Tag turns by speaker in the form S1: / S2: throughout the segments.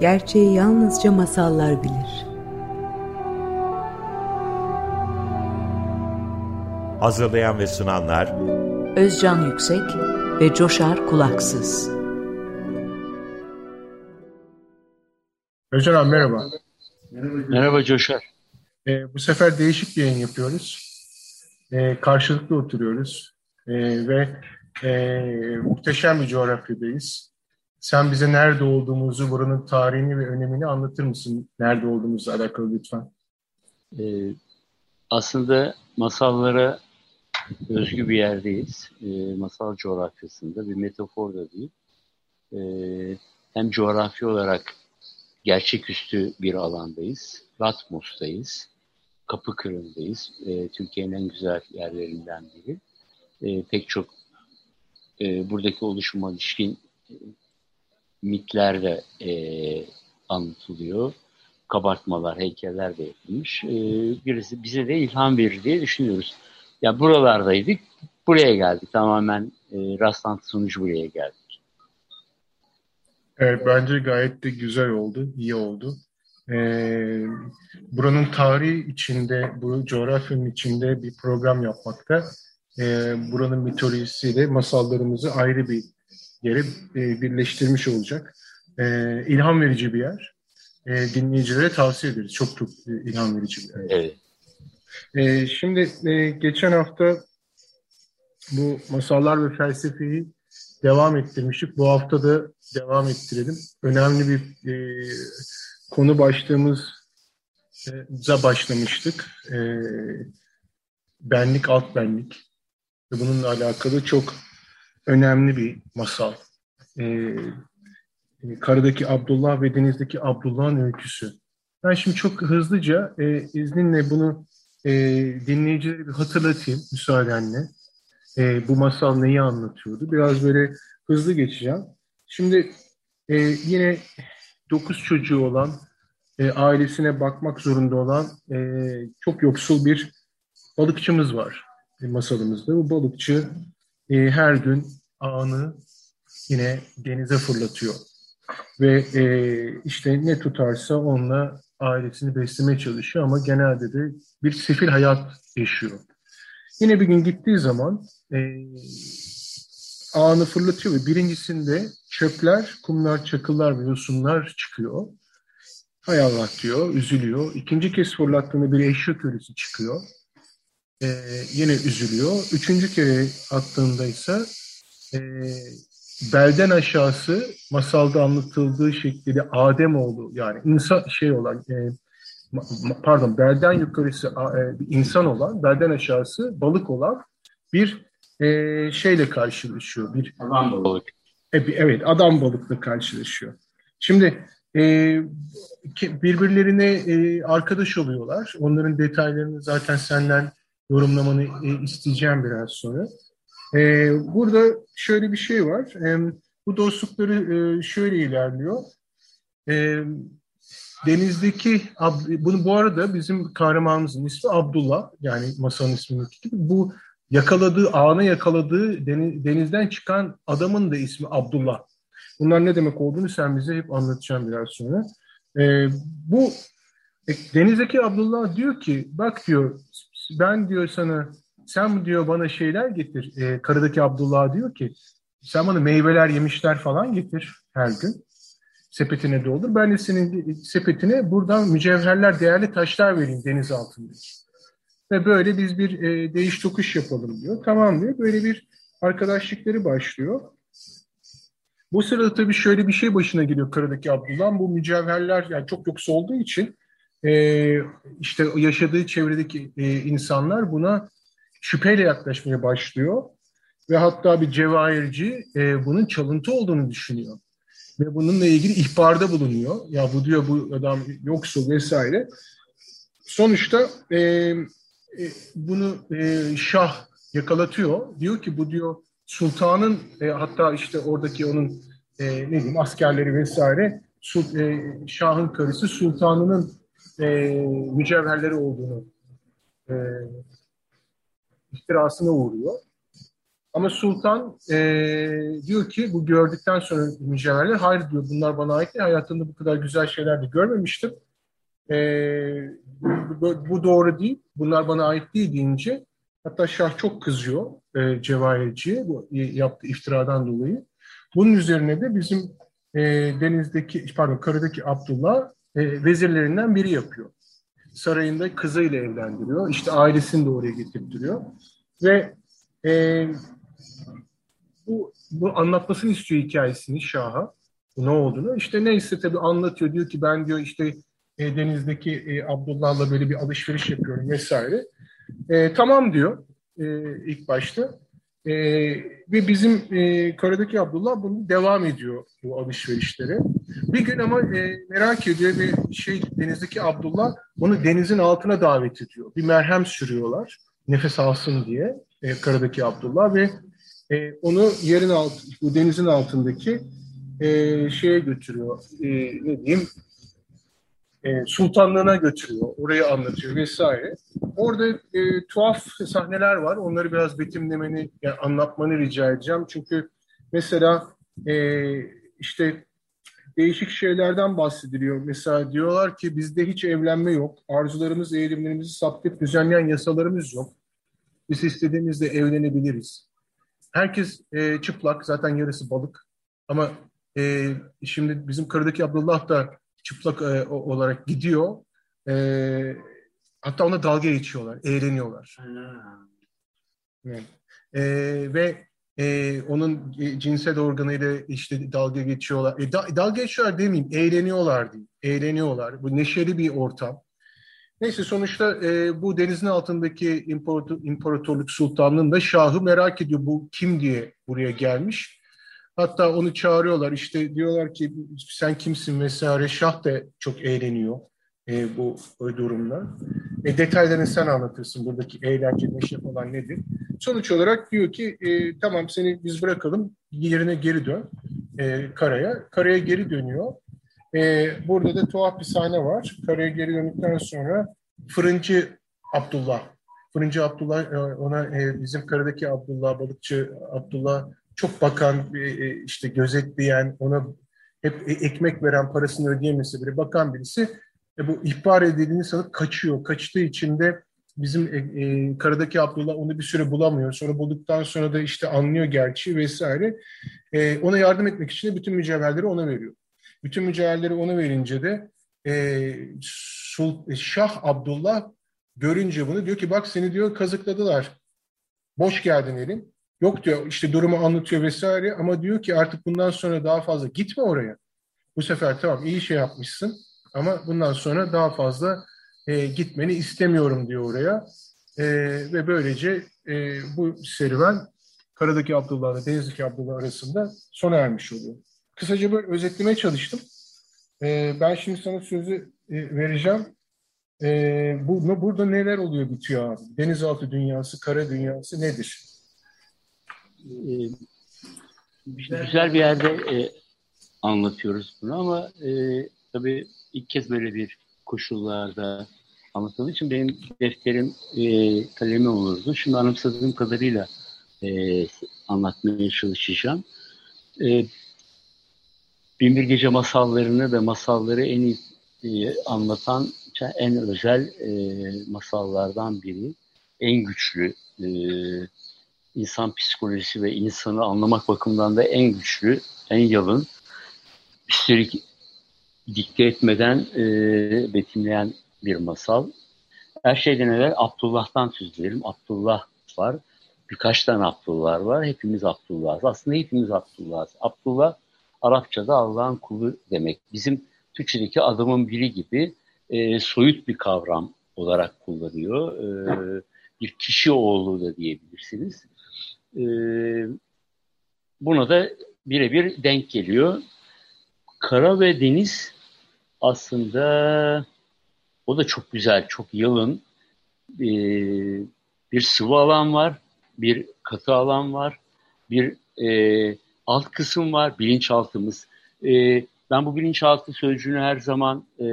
S1: Gerçeği yalnızca masallar bilir.
S2: Hazırlayan ve sunanlar
S1: Özcan Yüksek ve Coşar Kulaksız.
S3: Özcan abi merhaba.
S4: Merhaba Coşar.
S3: Ee, bu sefer değişik bir yayın yapıyoruz. Ee, karşılıklı oturuyoruz. Ee, ve e, muhteşem bir coğrafyadayız. Sen bize nerede olduğumuzu, buranın tarihini ve önemini anlatır mısın? Nerede olduğumuzla alakalı lütfen.
S4: Ee, aslında masallara özgü bir yerdeyiz. Ee, masal coğrafyasında bir metafor da değil. Ee, hem coğrafi olarak gerçeküstü bir alandayız. Latmos'tayız. Kapıkırı'ndayız. Ee, Türkiye'nin en güzel yerlerinden biri. Ee, pek çok e, buradaki oluşuma ilişkin e, mitler de e, anlatılıyor. Kabartmalar, heykeller de yapılmış. E, birisi bize de ilham verir diye düşünüyoruz. Ya buralardaydık, buraya geldik. Tamamen e, rastlantı sonucu buraya geldik.
S3: Evet, bence gayet de güzel oldu, iyi oldu. Ee, buranın tarihi içinde, bu coğrafyanın içinde bir program yapmakta. Ee, buranın mitolojisiyle masallarımızı ayrı bir yere e, birleştirmiş olacak. E, ilham verici bir yer. E, dinleyicilere tavsiye ederiz. Çok çok e, ilham verici bir yer.
S4: Evet.
S3: E, şimdi e, geçen hafta bu masallar ve felsefeyi devam ettirmiştik. Bu hafta da devam ettirelim. Önemli bir e, konu başlığımıza başlamıştık. E, benlik, alt benlik. Ve bununla alakalı çok önemli bir masal. Ee, Karadaki Abdullah ve Deniz'deki Abdullah'ın öyküsü. Ben şimdi çok hızlıca e, izninle bunu e, dinleyicilere bir hatırlatayım müsaadenle. E, bu masal neyi anlatıyordu? Biraz böyle hızlı geçeceğim. Şimdi e, yine dokuz çocuğu olan, e, ailesine bakmak zorunda olan e, çok yoksul bir balıkçımız var e, masalımızda. Bu balıkçı e, her gün ağını yine denize fırlatıyor. Ve e, işte ne tutarsa onunla ailesini beslemeye çalışıyor ama genelde de bir sefil hayat yaşıyor. Yine bir gün gittiği zaman e, ağını fırlatıyor ve birincisinde çöpler, kumlar, çakıllar ve yosunlar çıkıyor. Hay Allah diyor, üzülüyor. İkinci kez fırlattığında bir eşya kölesi çıkıyor. Ee, yine üzülüyor. Üçüncü kere attığında ise e, belden aşağısı masalda anlatıldığı şekilde Adem oldu yani insan şey olan e, pardon belden yukarısı e, insan olan belden aşağısı balık olan bir e, şeyle karşılaşıyor. Bir
S4: adam balık.
S3: E, evet adam balıkla karşılaşıyor. Şimdi e, birbirlerine e, arkadaş oluyorlar. Onların detaylarını zaten senden yorumlamanı e, isteyeceğim biraz sonra. E, burada şöyle bir şey var. E, bu dostlukları e, şöyle ilerliyor. E, denizdeki, bunu bu arada bizim kahramanımızın ismi Abdullah. Yani masanın ismindeki gibi. Bu yakaladığı, ağına yakaladığı denizden çıkan adamın da ismi Abdullah. Bunlar ne demek olduğunu sen bize hep anlatacaksın biraz sonra. E, bu e, denizdeki Abdullah diyor ki, bak diyor ben diyor sana sen diyor bana şeyler getir. E, karıdaki Abdullah diyor ki sen bana meyveler, yemişler falan getir her gün. Sepetine doldur. Ben de senin sepetine buradan mücevherler, değerli taşlar vereyim deniz altında. Ve böyle biz bir e, değiş tokuş yapalım diyor. Tamam diyor. Böyle bir arkadaşlıkları başlıyor. Bu sırada tabii şöyle bir şey başına geliyor karıdaki Abdullah. Bu mücevherler yani çok yoksa olduğu için e, işte yaşadığı çevredeki e, insanlar buna şüpheyle yaklaşmaya başlıyor. Ve hatta bir cevahirci e, bunun çalıntı olduğunu düşünüyor. Ve bununla ilgili ihbarda bulunuyor. Ya bu diyor bu adam yoksul vesaire. Sonuçta e, e, bunu e, Şah yakalatıyor. Diyor ki bu diyor sultanın e, hatta işte oradaki onun e, ne diyeyim askerleri vesaire sul, e, Şah'ın karısı sultanının e, mücevherleri olduğunu e, ihtirasına uğruyor. Ama sultan e, diyor ki bu gördükten sonra mücevherler hayır diyor bunlar bana ait değil. Hayatımda bu kadar güzel şeyler de görmemiştim. E, bu, bu doğru değil. Bunlar bana ait değil deyince hatta Şah çok kızıyor e, Cevahirci'ye bu yaptığı iftiradan dolayı. Bunun üzerine de bizim e, denizdeki pardon karıdaki Abdullah e, vezirlerinden biri yapıyor. Sarayında kızıyla evlendiriyor. İşte ailesini de oraya getirtiriyor. Ve e, bu, bu anlatmasını istiyor hikayesini Şah'a. Ne olduğunu. İşte neyse tabii anlatıyor. Diyor ki ben diyor işte e, denizdeki e, Abdullah'la böyle bir alışveriş yapıyorum vesaire. E, tamam diyor e, ilk başta. E, ve bizim e, karadaki Abdullah bunu devam ediyor bu alışverişlere. Bir gün ama e, merak ediyor ve şey denizdeki Abdullah onu denizin altına davet ediyor. Bir merhem sürüyorlar nefes alsın diye e, karadaki Abdullah ve e, onu yerin alt, bu denizin altındaki e, şeye götürüyor. E, ne diyeyim? E, sultanlığına götürüyor. Orayı anlatıyor vesaire. Orada e, tuhaf sahneler var. Onları biraz betimlemeni, yani anlatmanı rica edeceğim. Çünkü mesela e, işte değişik şeylerden bahsediliyor. Mesela diyorlar ki bizde hiç evlenme yok. Arzularımız, eğilimlerimizi saptayıp düzenleyen yasalarımız yok. Biz istediğimizde evlenebiliriz. Herkes e, çıplak, zaten yarısı balık. Ama e, şimdi bizim karıdaki Abdullah da çıplak e, olarak gidiyor. E, hatta ona dalga geçiyorlar, eğleniyorlar. Evet. E, ve e, onun cinsel organıyla işte dalga geçiyorlar. E, da, dalga geçiyorlar demeyeyim, eğleniyorlar diyeyim. Eğleniyorlar. Bu neşeli bir ortam. Neyse sonuçta e, bu denizin altındaki imparator, imparatorluk sultanlığında şahı merak ediyor bu kim diye buraya gelmiş. Hatta onu çağırıyorlar işte diyorlar ki sen kimsin vesaire şah da çok eğleniyor e, bu durumda. E, detaylarını sen anlatırsın buradaki eğlence neşe falan nedir. Sonuç olarak diyor ki e, tamam seni biz bırakalım yerine geri dön e, karaya. Karaya geri dönüyor. E, burada da tuhaf bir sahne var. Karaya geri döndükten sonra fırıncı Abdullah, fırıncı Abdullah e, ona e, bizim karadaki Abdullah, balıkçı Abdullah çok bakan, e, işte gözetleyen, ona hep ekmek veren, parasını ödeyemese bile bakan birisi e, bu ihbar edildiğini sanıp kaçıyor. Kaçtığı için de bizim e, e, karadaki Abdullah onu bir süre bulamıyor. Sonra bulduktan sonra da işte anlıyor gerçi vesaire. E, ona yardım etmek için de bütün mücevherleri ona veriyor. Bütün mücevherleri ona verince de e, Şah Abdullah görünce bunu diyor ki bak seni diyor kazıkladılar. Boş geldin elim. Yok diyor işte durumu anlatıyor vesaire ama diyor ki artık bundan sonra daha fazla gitme oraya. Bu sefer tamam iyi şey yapmışsın ama bundan sonra daha fazla e, gitmeni istemiyorum diyor oraya. E, ve böylece e, bu serüven karadaki Abdullah ile denizdeki Abdullah arasında sona ermiş oluyor. Kısaca böyle özetlemeye çalıştım. E, ben şimdi sana sözü e, vereceğim. E, bu, burada neler oluyor bitiyor abi? Denizaltı dünyası, kara dünyası nedir?
S4: E, güzel bir yerde e, anlatıyoruz bunu ama e, tabii ilk kez böyle bir koşullarda anlatıldığım için benim defterim e, kalemi olurdu. Şimdi anımsadığım kadarıyla e, anlatmaya çalışacağım. E, Binbir Gece masallarını ve masalları en iyi e, anlatan en özel e, masallardan biri. En güçlü e, insan psikolojisi ve insanı anlamak bakımından da en güçlü, en yalın. Üstelik dikte etmeden e, betimleyen bir masal. Her şeyden evvel Abdullah'tan söz edelim. Abdullah var. Birkaç tane Abdullah var. Hepimiz Abdullah'ız. Aslında hepimiz Abdullah'ız. Abdullah Arapçada Allah'ın kulu demek. Bizim Türkçedeki adamın biri gibi e, soyut bir kavram olarak kullanıyor. E, bir kişi oğlu da diyebilirsiniz. E, buna da birebir denk geliyor. Kara ve deniz aslında o da çok güzel, çok yalın. E, bir sıvı alan var, bir katı alan var, bir e, alt kısım var, bilinçaltımız. E, ben bu bilinçaltı sözcüğünü her zaman e,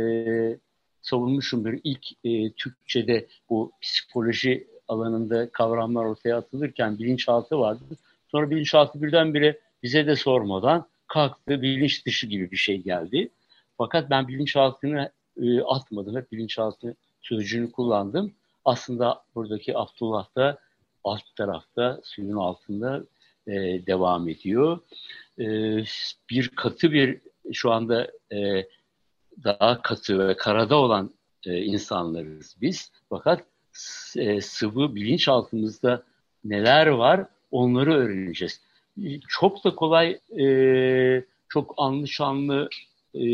S4: savunmuşumdur. İlk e, Türkçe'de bu psikoloji alanında kavramlar ortaya atılırken bilinçaltı vardı. Sonra bilinçaltı birdenbire bize de sormadan kalktı, bilinç dışı gibi bir şey geldi. Fakat ben bilinçaltını e, atmadım, hep bilinçaltı sözcüğünü kullandım. Aslında buradaki Abdullah da alt tarafta, suyun altında e, devam ediyor. E, bir katı bir, şu anda e, daha katı ve karada olan e, insanlarız biz. Fakat e, sıvı bilinçaltımızda neler var onları öğreneceğiz. Çok da kolay, e, çok anlı şanlı e,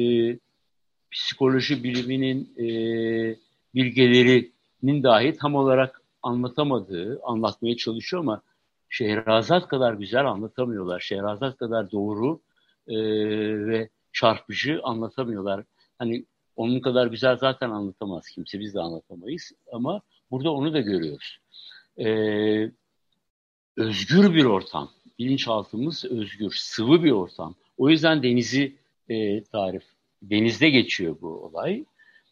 S4: psikoloji biliminin e, bilgelerinin dahi tam olarak anlatamadığı, anlatmaya çalışıyor ama Şehrazat kadar güzel anlatamıyorlar. Şehrazat kadar doğru e, ve çarpıcı anlatamıyorlar. Hani onun kadar güzel zaten anlatamaz kimse, biz de anlatamayız. Ama burada onu da görüyoruz. Ee, özgür bir ortam. Bilinçaltımız özgür, sıvı bir ortam. O yüzden denizi e, tarif, denizde geçiyor bu olay.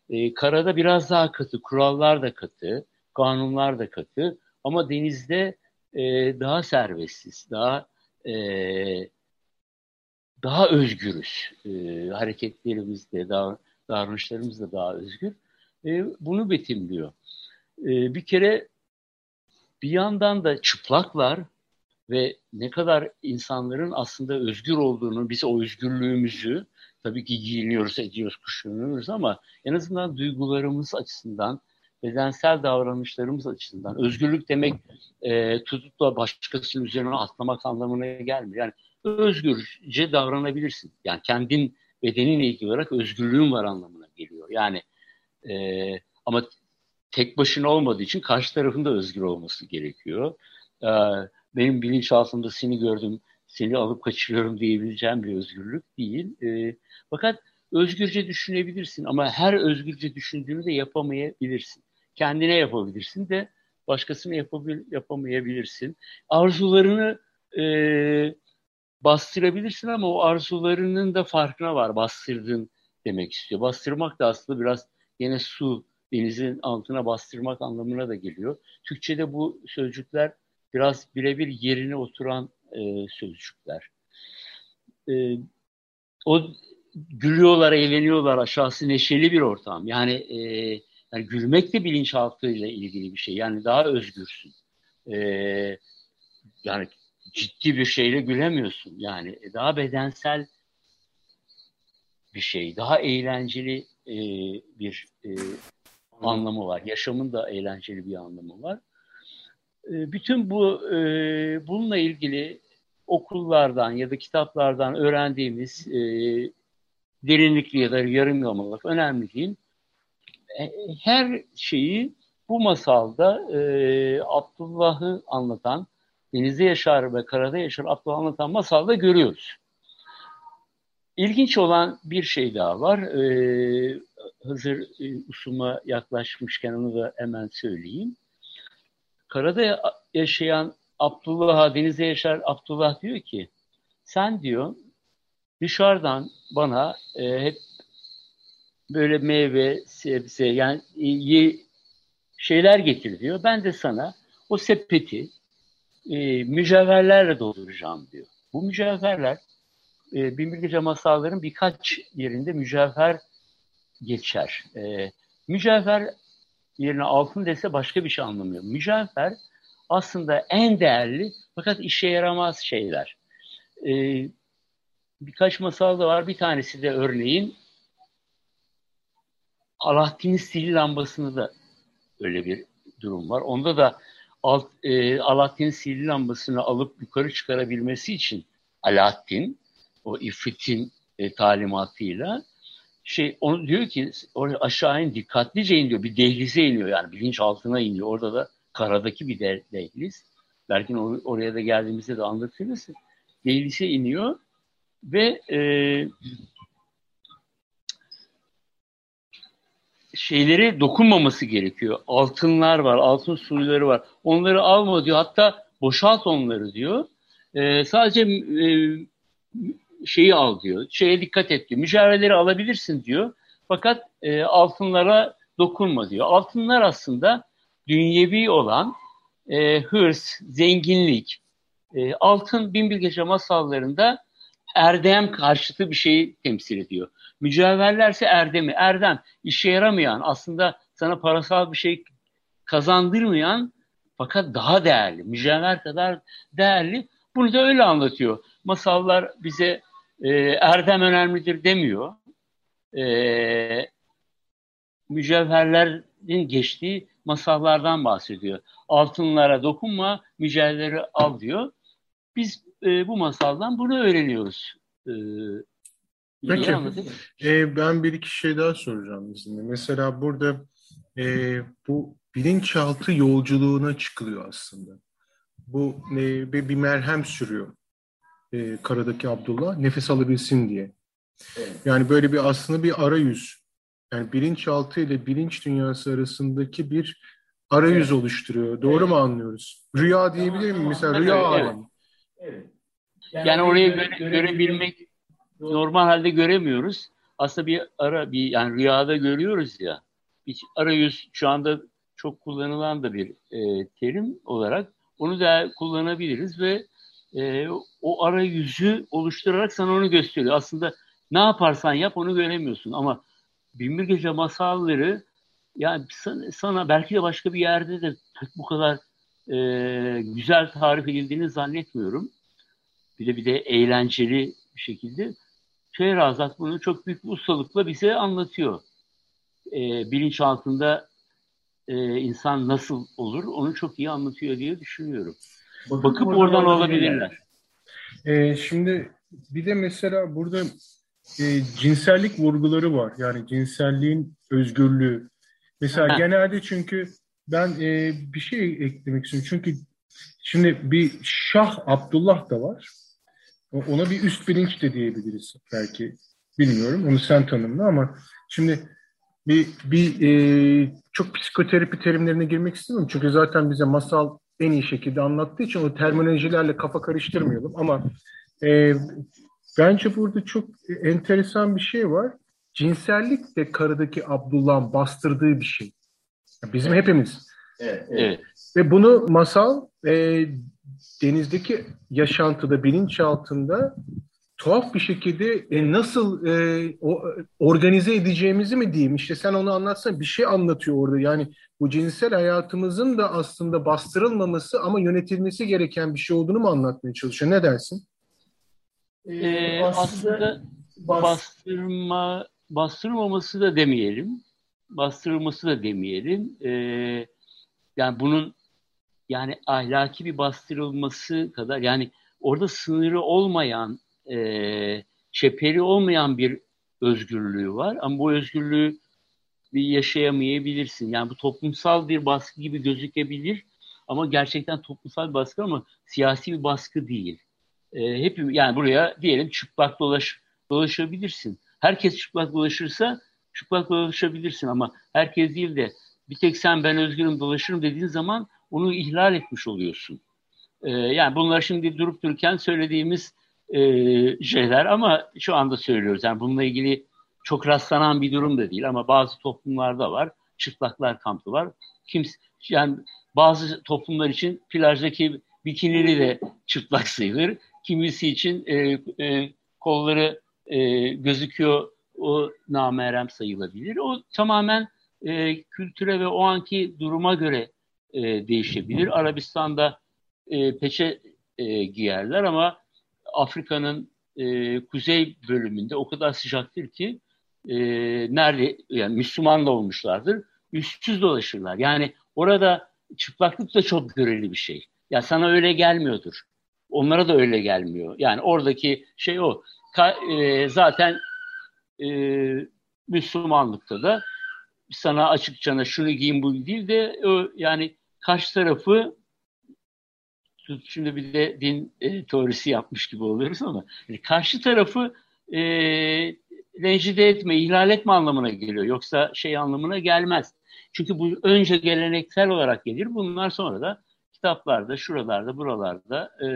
S4: E, karada biraz daha katı, kurallar da katı, kanunlar da katı. Ama denizde e, daha serbestsiz, daha e, daha özgürüz. E, hareketlerimizde, daha, davranışlarımız da daha özgür. E, bunu betimliyor. E, bir kere bir yandan da çıplaklar ve ne kadar insanların aslında özgür olduğunu, biz o özgürlüğümüzü tabii ki giyiniyoruz, ediyoruz, kuşanıyoruz ama en azından duygularımız açısından, bedensel davranışlarımız açısından özgürlük demek e, tutup da başkasının üzerine atlamak anlamına gelmiyor. Yani özgürce davranabilirsin. Yani kendin bedeninle ilgili olarak özgürlüğün var anlamına geliyor. Yani e, ama tek başına olmadığı için karşı tarafında özgür olması gerekiyor. E, benim bilinçaltımda seni gördüm, seni alıp kaçırıyorum diyebileceğim bir özgürlük değil. E, fakat özgürce düşünebilirsin ama her özgürce düşündüğünü de yapamayabilirsin. Kendine yapabilirsin de başkasına yapabil, yapamayabilirsin. Arzularını e, bastırabilirsin ama o arzularının da farkına var bastırdığın demek istiyor. Bastırmak da aslında biraz yine su, denizin altına bastırmak anlamına da geliyor. Türkçe'de bu sözcükler biraz birebir yerine oturan e, sözcükler. E, o gülüyorlar, eğleniyorlar, aşağısı neşeli bir ortam. Yani, e, yani gülmek de bilinçaltıyla ilgili bir şey. Yani daha özgürsün. E, yani ciddi bir şeyle gülemiyorsun. Yani daha bedensel bir şey, daha eğlenceli e, bir e, anlamı var. Yaşamın da eğlenceli bir anlamı var. E, bütün bu e, bununla ilgili okullardan ya da kitaplardan öğrendiğimiz e, derinlikli ya da yarım yamalak önemli değil. E, her şeyi bu masalda e, Abdullah'ı anlatan denizde yaşar ve karada yaşar Abdullah anlatan masalda görüyoruz. İlginç olan bir şey daha var. Ee, hazır e, usuma yaklaşmışken onu da hemen söyleyeyim. Karada yaşayan Abdullah, denizde yaşar Abdullah diyor ki, sen diyor dışarıdan bana e, hep böyle meyve, sebze yani e, şeyler getir diyor. Ben de sana o sepeti e, mücevherlerle dolduracağım diyor. Bu mücevherler e, Binbir Gece masalların birkaç yerinde mücevher geçer. E, mücevher yerine altın dese başka bir şey anlamıyor. Mücevher aslında en değerli fakat işe yaramaz şeyler. E, birkaç masal da var. Bir tanesi de örneğin Alaaddin'in sihirli lambasını da öyle bir durum var. Onda da alt, e, Alaaddin sihirli lambasını alıp yukarı çıkarabilmesi için Alaaddin o ifritin e, talimatıyla şey onu diyor ki oraya aşağı in dikkatlice in diyor. Bir dehlize iniyor yani bilinç altına iniyor. Orada da karadaki bir de, dehliz. Belki or- oraya da geldiğimizde de anlatırız. Dehlize iniyor ve e, şeyleri dokunmaması gerekiyor. Altınlar var, altın suyları var. Onları alma diyor. Hatta boşalt onları diyor. E, sadece e, şeyi al diyor. Şeye dikkat et diyor. Mücevherleri alabilirsin diyor. Fakat e, altınlara dokunma diyor. Altınlar aslında dünyevi olan e, hırs, zenginlik, E, altın Binbir Gece masallarında erdem karşıtı bir şeyi temsil ediyor. Mücevherlerse erdemi, erdem işe yaramayan aslında sana parasal bir şey kazandırmayan fakat daha değerli, mücevher kadar değerli. Bunu da öyle anlatıyor. Masallar bize e, erdem önemlidir demiyor. E, mücevherlerin geçtiği masallardan bahsediyor. Altınlara dokunma, mücevherleri al diyor. Biz e, bu masaldan bunu öğreniyoruz. E,
S3: Peki, e, ben bir iki şey daha soracağım izinle. Mesela burada e, bu bilinçaltı yolculuğuna çıkılıyor aslında. Bu e, bir, bir merhem sürüyor e, karadaki Abdullah nefes alabilsin diye. Yani böyle bir aslında bir arayüz. Yani bilinçaltı ile bilinç dünyası arasındaki bir arayüz evet. oluşturuyor. Doğru evet. mu anlıyoruz? Rüya diyebilir miyim? Mesela rüya evet. alemi.
S4: Evet. Yani, yani orayı göre, görebilmek normal halde göremiyoruz. Aslında bir ara bir yani rüyada görüyoruz ya. Bir arayüz şu anda çok kullanılan da bir e, terim olarak onu da kullanabiliriz ve e, o arayüzü oluşturarak sana onu gösteriyor. Aslında ne yaparsan yap onu göremiyorsun ama Binbir Gece masalları yani sana, sana belki de başka bir yerde de bu kadar e, güzel tarif edildiğini zannetmiyorum. Bir de bir de eğlenceli bir şekilde. Şehrazat bunu çok büyük bir ustalıkla bize anlatıyor. E, bilinç altında e, insan nasıl olur onu çok iyi anlatıyor diye düşünüyorum. Bakıp, Bakıp oradan, oradan olabilirler.
S3: E, şimdi bir de mesela burada e, cinsellik vurguları var. Yani cinselliğin özgürlüğü. Mesela ha. genelde çünkü ben e, bir şey eklemek istiyorum. Çünkü şimdi bir Şah Abdullah da var. Ona bir üst bilinç de diyebiliriz belki. Bilmiyorum. Onu sen tanımla ama şimdi bir, bir e, çok psikoterapi terimlerine girmek istemiyorum. Çünkü zaten bize masal en iyi şekilde anlattığı için o terminolojilerle kafa karıştırmayalım. Ama e, bence burada çok enteresan bir şey var. Cinsellik de karıdaki Abdullah'ın bastırdığı bir şey. Bizim hepimiz. Evet, evet. Ve bunu masal e, denizdeki yaşantıda, bilinç altında tuhaf bir şekilde e, nasıl e, o, organize edeceğimizi mi diyeyim? İşte sen onu anlatsan bir şey anlatıyor orada. Yani bu cinsel hayatımızın da aslında bastırılmaması ama yönetilmesi gereken bir şey olduğunu mu anlatmaya çalışıyor? Ne dersin?
S4: Ee, aslında bastırma bastırılmaması da demeyelim. Bastırılması da demeyelim. Ee, yani bunun yani ahlaki bir bastırılması kadar yani orada sınırı olmayan e, çeperi olmayan bir özgürlüğü var. Ama bu özgürlüğü bir yaşayamayabilirsin. Yani bu toplumsal bir baskı gibi gözükebilir ama gerçekten toplumsal bir baskı ama siyasi bir baskı değil. E, hep yani buraya diyelim çıplak dolaş dolaşabilirsin. Herkes çıplak dolaşırsa çıplak dolaşabilirsin ama herkes değil de bir tek sen ben özgürüm dolaşırım dediğin zaman onu ihlal etmiş oluyorsun. E, yani bunlar şimdi durup dururken söylediğimiz e, şeyler ama şu anda söylüyoruz. Yani bununla ilgili çok rastlanan bir durum da değil ama bazı toplumlarda var. Çıplaklar kampı var. Kimse, yani bazı toplumlar için plajdaki bikinili de çıplak sayılır. Kimisi için e, e, kolları e, gözüküyor o namerem sayılabilir. O tamamen e, kültüre ve o anki duruma göre e, değişebilir. Arabistan'da e, peçe e, giyerler ama Afrika'nın e, kuzey bölümünde o kadar sıcaktır ki e, nerede yani Müslüman da olmuşlardır. Üstsüz dolaşırlar. Yani orada çıplaklık da çok göreli bir şey. Ya sana öyle gelmiyordur. Onlara da öyle gelmiyor. Yani oradaki şey o. Ka, e, zaten e, Müslümanlıkta da sana açıkçana şunu giyin bu değil de o, yani karşı tarafı şimdi bir de din e, teorisi yapmış gibi oluyoruz ama yani karşı tarafı e, rencide etme, ihlal etme anlamına geliyor. Yoksa şey anlamına gelmez. Çünkü bu önce geleneksel olarak gelir. Bunlar sonra da kitaplarda, şuralarda, buralarda e,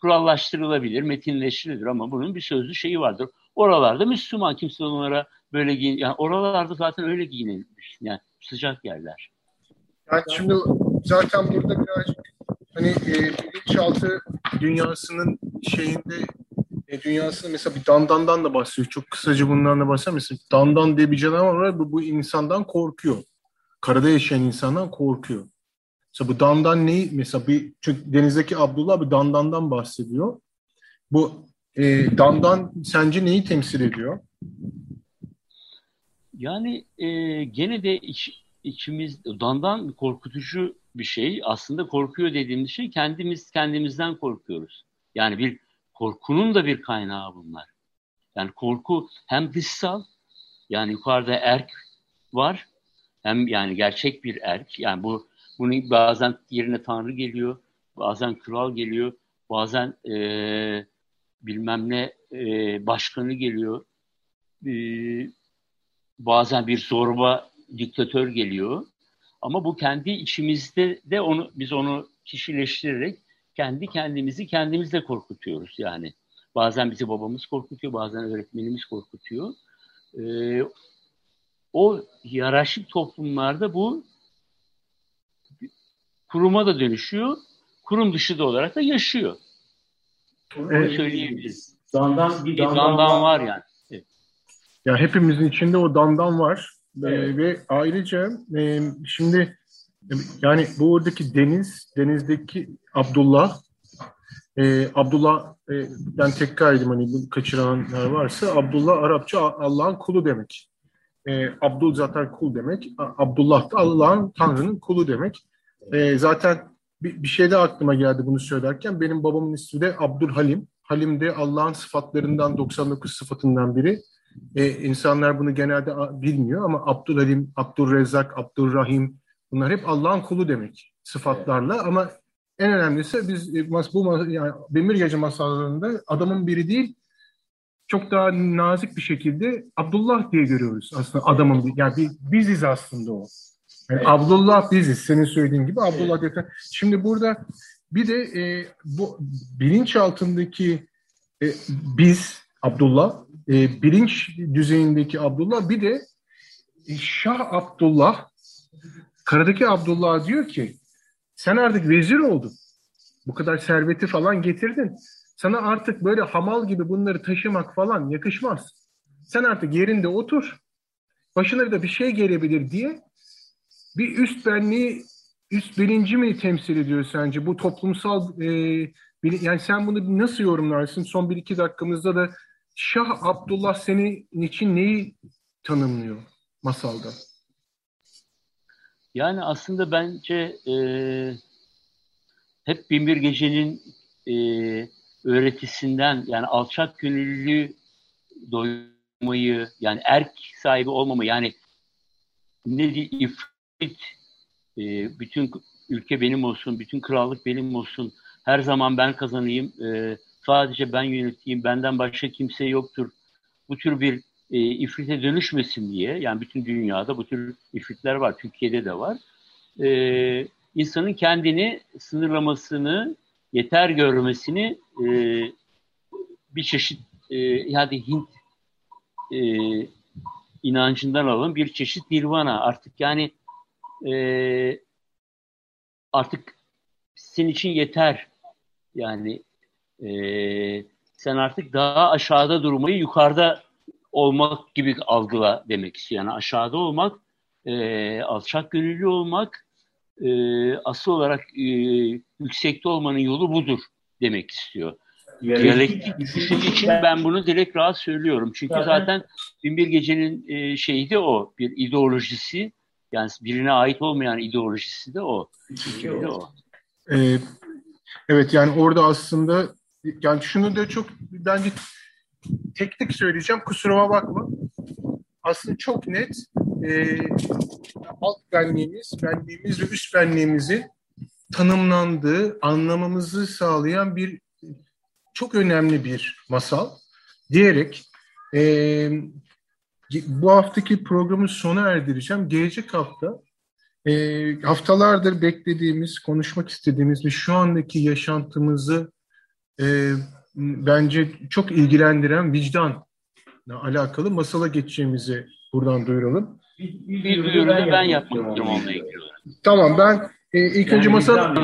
S4: kurallaştırılabilir, metinleştirilir ama bunun bir sözlü şeyi vardır. Oralarda Müslüman kimse onlara böyle giyin, yani oralarda zaten öyle giyinilmiş. Yani sıcak yerler.
S3: Yani şimdi zaten burada birazcık hani e, bilinçaltı dünyasının şeyinde e, dünyasında mesela bir dandandan da bahsediyor. Çok kısaca bundan da bahsediyor. Mesela dandan diye bir canavar var. Bu, bu insandan korkuyor. Karada yaşayan insandan korkuyor. Mesela bu dandan neyi? Mesela bir çünkü denizdeki Abdullah bir dandandan bahsediyor. Bu e, dandan sence neyi temsil ediyor?
S4: Yani e, gene de iç, içimiz dandan korkutucu bir şey. Aslında korkuyor dediğimiz şey kendimiz kendimizden korkuyoruz. Yani bir korkunun da bir kaynağı bunlar. Yani korku hem dışsal yani yukarıda erk var hem yani gerçek bir erk. Yani bu bunu bazen yerine tanrı geliyor, bazen kral geliyor, bazen e, bilmem ne e, başkanı geliyor. E, bazen bir zorba diktatör geliyor. Ama bu kendi içimizde de onu biz onu kişileştirerek kendi kendimizi kendimizle korkutuyoruz yani. Bazen bizi babamız korkutuyor, bazen öğretmenimiz korkutuyor. Ee, o hiyerarşik toplumlarda bu kuruma da dönüşüyor, kurum dışı da olarak da yaşıyor. Onu evet. söyleyebiliriz.
S5: Dandan,
S4: bir dandan, dandan var yani. Evet.
S3: Ya hepimizin içinde o dandan var. Ee, evet. Ve ayrıca e, şimdi yani bu oradaki deniz, denizdeki Abdullah, e, Abdullah, e, ben tekrar edeyim hani bu kaçıranlar varsa, Abdullah Arapça Allah'ın kulu demek. E, Abdul zaten kul demek, Abdullah da Allah'ın, Tanrı'nın kulu demek. E, zaten bir, bir şey de aklıma geldi bunu söylerken, benim babamın ismi de Abdul Halim. Halim de Allah'ın sıfatlarından 99 sıfatından biri. E, insanlar bunu genelde bilmiyor ama Abdülhalim, Abdülrezzak, Abdülrahim bunlar hep Allah'ın kulu demek sıfatlarla evet. ama en önemlisi biz e, bu yani Demir Gece masallarında adamın biri değil çok daha nazik bir şekilde Abdullah diye görüyoruz aslında adamın yani biziz aslında o. Yani evet. Abdullah biziz senin söylediğin gibi Abdullah evet. diye. Şimdi burada bir de e, bu bilinç altındaki e, biz Abdullah e, bilinç düzeyindeki Abdullah bir de e, Şah Abdullah karadaki Abdullah diyor ki sen artık vezir oldun. Bu kadar serveti falan getirdin. Sana artık böyle hamal gibi bunları taşımak falan yakışmaz. Sen artık yerinde otur. Başına da bir şey gelebilir diye bir üst benliği, üst bilinci mi temsil ediyor sence? Bu toplumsal e, yani sen bunu nasıl yorumlarsın? Son bir iki dakikamızda da Şah Abdullah senin için neyi tanımlıyor masalda?
S4: Yani aslında bence e, hep Binbir Gece'nin e, öğretisinden yani alçak gönüllü doymayı yani erk sahibi olmama yani ne diye ifrit e, bütün ülke benim olsun, bütün krallık benim olsun, her zaman ben kazanayım, e, sadece ben yöneteyim, benden başka kimse yoktur. Bu tür bir e, ifrite dönüşmesin diye, yani bütün dünyada bu tür ifritler var, Türkiye'de de var. E, insanın kendini sınırlamasını, yeter görmesini e, bir çeşit e, yani Hint e, inancından alalım bir çeşit nirvana artık yani e, artık senin için yeter yani e, sen artık daha aşağıda durmayı yukarıda olmak gibi algıla demek istiyor. Yani aşağıda olmak, e, alçak gönüllü olmak, e, asıl olarak e, yüksekte olmanın yolu budur demek istiyor. Diyalektik düşünce için ben bunu direkt rahat söylüyorum. Çünkü zaten, zaten Binbir Gece'nin e, şeyi de o, bir ideolojisi. Yani birine ait olmayan ideolojisi de o. De o.
S3: Ee, evet yani orada aslında yani şunu da çok bence teknik söyleyeceğim kusuruma bakma. Aslında çok net e, alt benliğimiz, benliğimiz ve üst benliğimizi tanımlandığı, anlamamızı sağlayan bir çok önemli bir masal diyerek e, bu haftaki programı sona erdireceğim. Gelecek hafta e, haftalardır beklediğimiz, konuşmak istediğimiz ve şu andaki yaşantımızı e, bence çok ilgilendiren vicdanla alakalı masala geçeceğimizi buradan duyuralım.
S4: Bir, bir, bir duyuru ben yapmak istiyorum onunla ilgili.
S3: Tamam ben e, ilk yani önce masal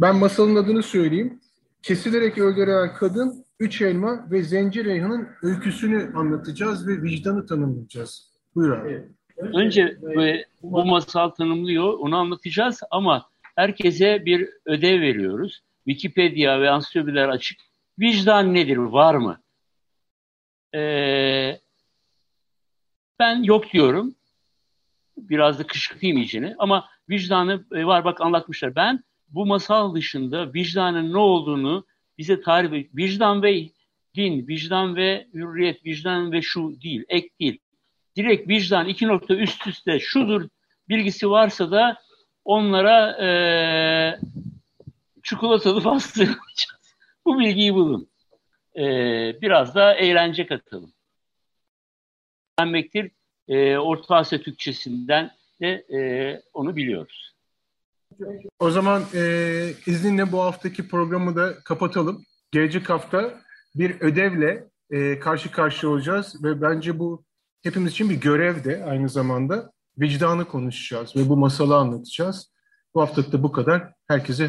S3: Ben masalın adını söyleyeyim. Kesilerek öldürülen kadın, üç elma ve Zenci Reyhan'ın öyküsünü anlatacağız ve vicdanı tanımlayacağız. Buyur abi.
S4: Önce bu masal tanımlıyor, onu anlatacağız ama herkese bir ödev veriyoruz. Wikipedia ve ansiklopediler açık. Vicdan nedir, var mı? Ee, ben yok diyorum. Biraz da kışkırtayım iyicini. Ama vicdanı e, var bak anlatmışlar. Ben bu masal dışında vicdanın ne olduğunu bize tarif. Vicdan ve din, vicdan ve hürriyet, vicdan ve şu değil, ek değil. Direkt vicdan iki nokta üst üste şudur bilgisi varsa da onlara e, çikolatalı pastı yapacağız. Bu bilgiyi bulun. E, biraz da eğlence katalım. Öğrenmektir. E, Orta Asya Türkçesinden de e, onu biliyoruz.
S3: O zaman e, izninle bu haftaki programı da kapatalım. Gelecek hafta bir ödevle e, karşı karşıya olacağız ve bence bu hepimiz için bir görev de aynı zamanda vicdanı konuşacağız ve bu masalı anlatacağız. Bu haftalık da bu kadar. Herkese